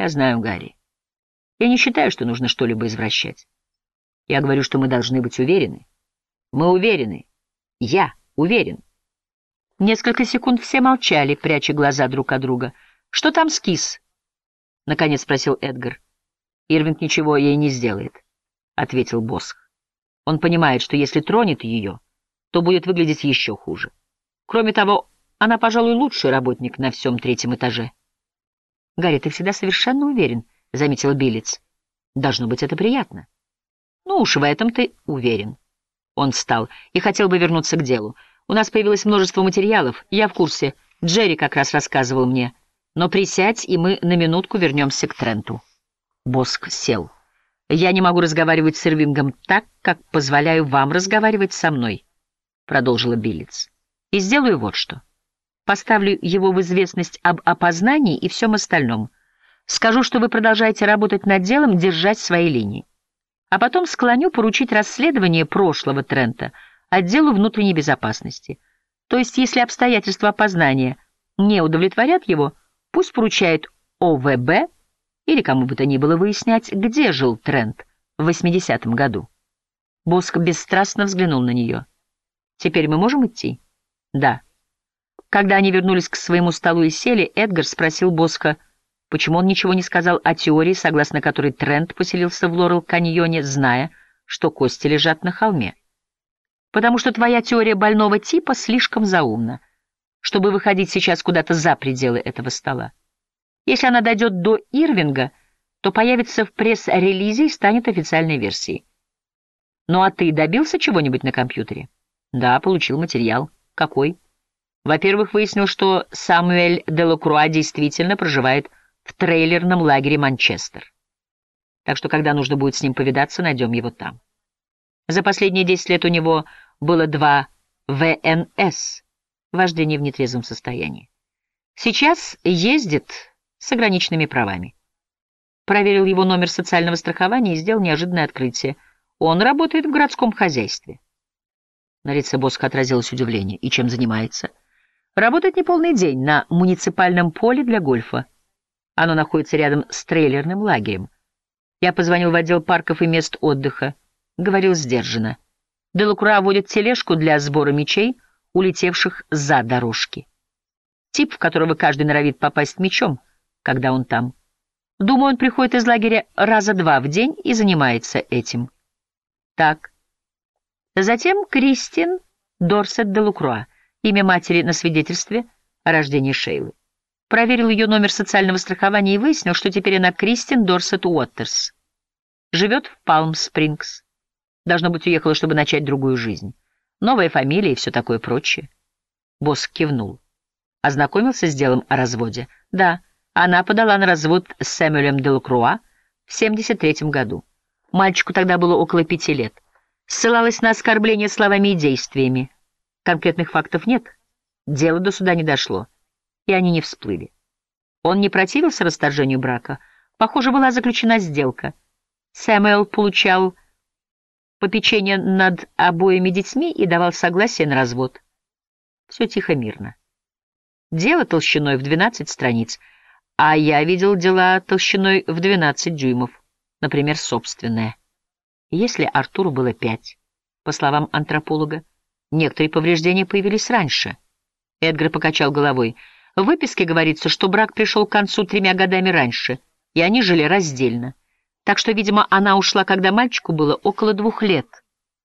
Я знаю, Гарри. Я не считаю, что нужно что-либо извращать. Я говорю, что мы должны быть уверены. Мы уверены. Я уверен. Несколько секунд все молчали, пряча глаза друг от друга. «Что там с кис?» — наконец спросил Эдгар. «Ирвинг ничего ей не сделает», — ответил Босх. «Он понимает, что если тронет ее, то будет выглядеть еще хуже. Кроме того, она, пожалуй, лучший работник на всем третьем этаже». «Гарри, ты всегда совершенно уверен», — заметил Биллиц. «Должно быть, это приятно». «Ну уж в этом ты уверен». Он встал и хотел бы вернуться к делу. «У нас появилось множество материалов. Я в курсе. Джерри как раз рассказывал мне. Но присядь, и мы на минутку вернемся к Тренту». Боск сел. «Я не могу разговаривать с Ирвингом так, как позволяю вам разговаривать со мной», — продолжила Биллиц. «И сделаю вот что. Поставлю его в известность об опознании и всем остальном. Скажу, что вы продолжаете работать над делом, держать свои линии. А потом склоню поручить расследование прошлого Трента отделу внутренней безопасности. То есть, если обстоятельства опознания не удовлетворят его, пусть поручает ОВБ или кому бы то ни было выяснять, где жил Трент в 80-м году. Боск бесстрастно взглянул на нее. «Теперь мы можем идти?» «Да». Когда они вернулись к своему столу и сели, Эдгар спросил Боска, почему он ничего не сказал о теории, согласно которой Трент поселился в Лорел-каньоне, зная, что кости лежат на холме. «Потому что твоя теория больного типа слишком заумна, чтобы выходить сейчас куда-то за пределы этого стола. Если она дойдет до Ирвинга, то появится в пресс-релизе и станет официальной версией. Ну а ты добился чего-нибудь на компьютере? Да, получил материал. Какой? Во-первых, выяснил, что Самуэль Делакруа действительно проживает в трейлерном лагере Манчестер. Так что, когда нужно будет с ним повидаться, найдем его там. За последние десять лет у него было два ВНС, вождение в нетрезвом состоянии. Сейчас ездит с ограниченными правами. Проверил его номер социального страхования и сделал неожиданное открытие. Он работает в городском хозяйстве. На лице Боска отразилось удивление. И чем занимается? Работает неполный день на муниципальном поле для гольфа. Оно находится рядом с трейлерным лагерем. Я позвонил в отдел парков и мест отдыха. Говорил сдержанно. Делакура водит тележку для сбора мечей, улетевших за дорожки. Тип, в которого каждый норовит попасть мечом — когда он там. Думаю, он приходит из лагеря раза два в день и занимается этим. Так. Затем Кристин Дорсет де имя матери на свидетельстве о рождении Шейлы. Проверил ее номер социального страхования и выяснил, что теперь она Кристин Дорсет Уоттерс. Живет в Палм-Спрингс. Должно быть, уехала, чтобы начать другую жизнь. Новая фамилия и все такое прочее. Босс кивнул. Ознакомился с делом о разводе? Да. Она подала на развод с Сэмюэлем Делакруа в 73 году. Мальчику тогда было около пяти лет. Ссылалась на оскорбление словами и действиями. Конкретных фактов нет. Дело до суда не дошло, и они не всплыли. Он не противился расторжению брака. Похоже, была заключена сделка. Сэмюэл получал попечение над обоими детьми и давал согласие на развод. Все тихо-мирно. Дело толщиной в 12 страниц — а я видел дела толщиной в 12 дюймов, например, собственное. Если Артуру было пять, по словам антрополога, некоторые повреждения появились раньше. Эдгар покачал головой. В выписке говорится, что брак пришел к концу тремя годами раньше, и они жили раздельно. Так что, видимо, она ушла, когда мальчику было около двух лет.